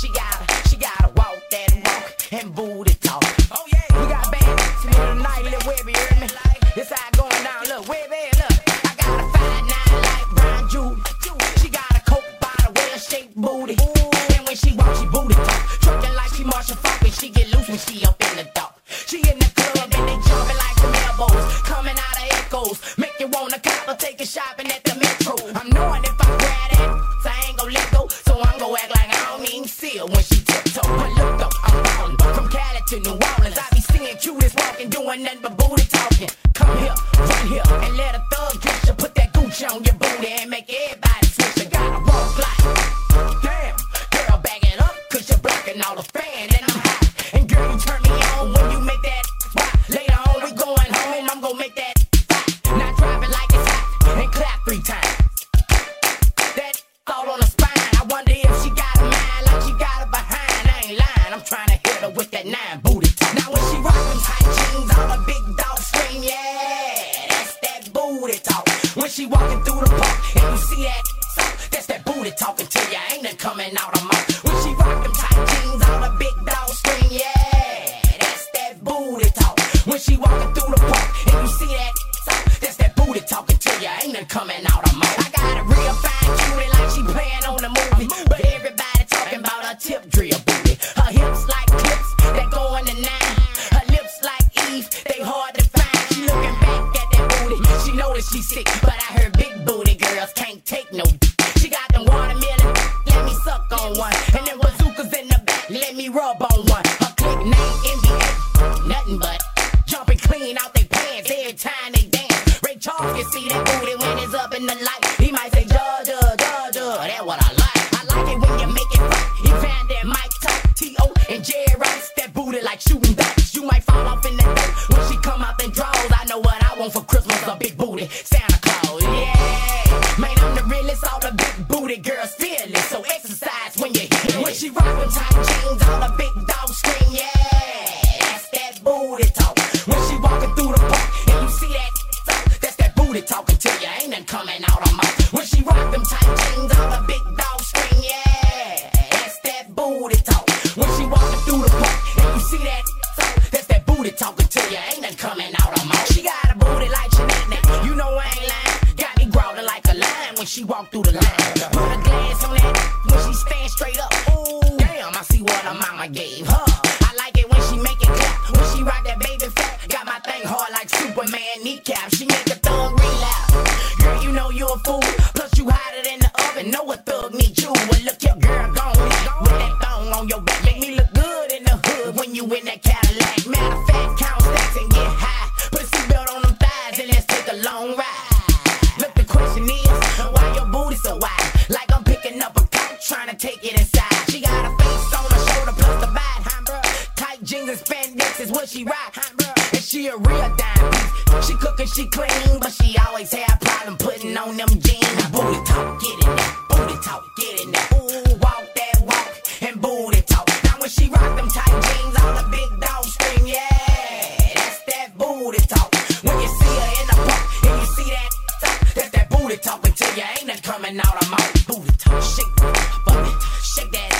She gotta, she gotta walk that walk and booty talk. Oh yeah, we got bad bitches in here tonight, little webby, hear me? This how going down, look, webby, look. I got a five nine like Brian Jewel. She got a coke bottle, well-shaped booty. And when she walk, she booty talk. Trucking like she Marsha Falk, and she get loose when she up in the dark. She in the club and they jumping like some elbows, coming out of echoes, make you wanna cop or take a shopping when she tiptoe. But look though, I'm ballin' from Cali to New Orleans. I be seeing cutest walking, doing nothing but booty talking. Come here, run here, and let a thug get you. Put that Gucci on your booty and make everybody switch. You gotta walk like, damn, girl, back it up, cause you're blocking all the fan, and I'm hot. And girl, you turn me on when you make that rock. Later on, we going home, I'm gonna make that hot. Now drop it like it's hot, and clap three times. Hit her with that nine booty. Now when she rock them tight jeans, all the big dog scream, yeah, that's that booty talk. When she walking through the park and you see that, so that's that booty talking to you. Ain't it coming out of mouth? When she She sick, but I heard big booty girls can't take no. She got them watermelon, let me suck on one, and then bazookas in the back, let me rub on one. Her click name NBA, nothing but jumping clean out their pants every time they dance. Ray Charles can see that booty when it's up in the light. He might say Georgia, Georgia, that's what I like. I like it when you make it right. He found that Mike Type, T.O. and Jerry Rice. That booty like shooting dice. That booty talk. When she walking through the park and you see that, that's that booty talking to you. Ain't nothing coming out of mouth. When she rock them tight jeans, the big dogs scream, yeah. That's that booty talk. When she walking through the park and you see that, that's that booty talking to you. Ain't nothing coming out of mouth. She got a booty like. You know I ain't lying. Got me growling like a lion when she walk through the line. Mama gave her. I like it when she make it clap. When she rock that baby fat, got my thing hard like Superman kneecap. She make a thug relapse. Girl, you know you a fool. Plus you hotter than the oven. Know a thug need you. Well, look your girl gone with that thong on your back. Make me look good in the hood when you in that Cadillac. jeans and spandex is what she rock. And she a real dime. She cook and she clean, but she always have problem putting on them jeans. Booty talk, get in there. Booty talk, get in there. Ooh, walk that walk and booty talk. Now when she rock them tight jeans, all the big dogs scream, yeah, that's that booty talk. When you see her in the park and you see that talk, that's that booty talk until you ain't coming out of my booty talk. Shake, booty, shake that.